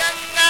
గంగా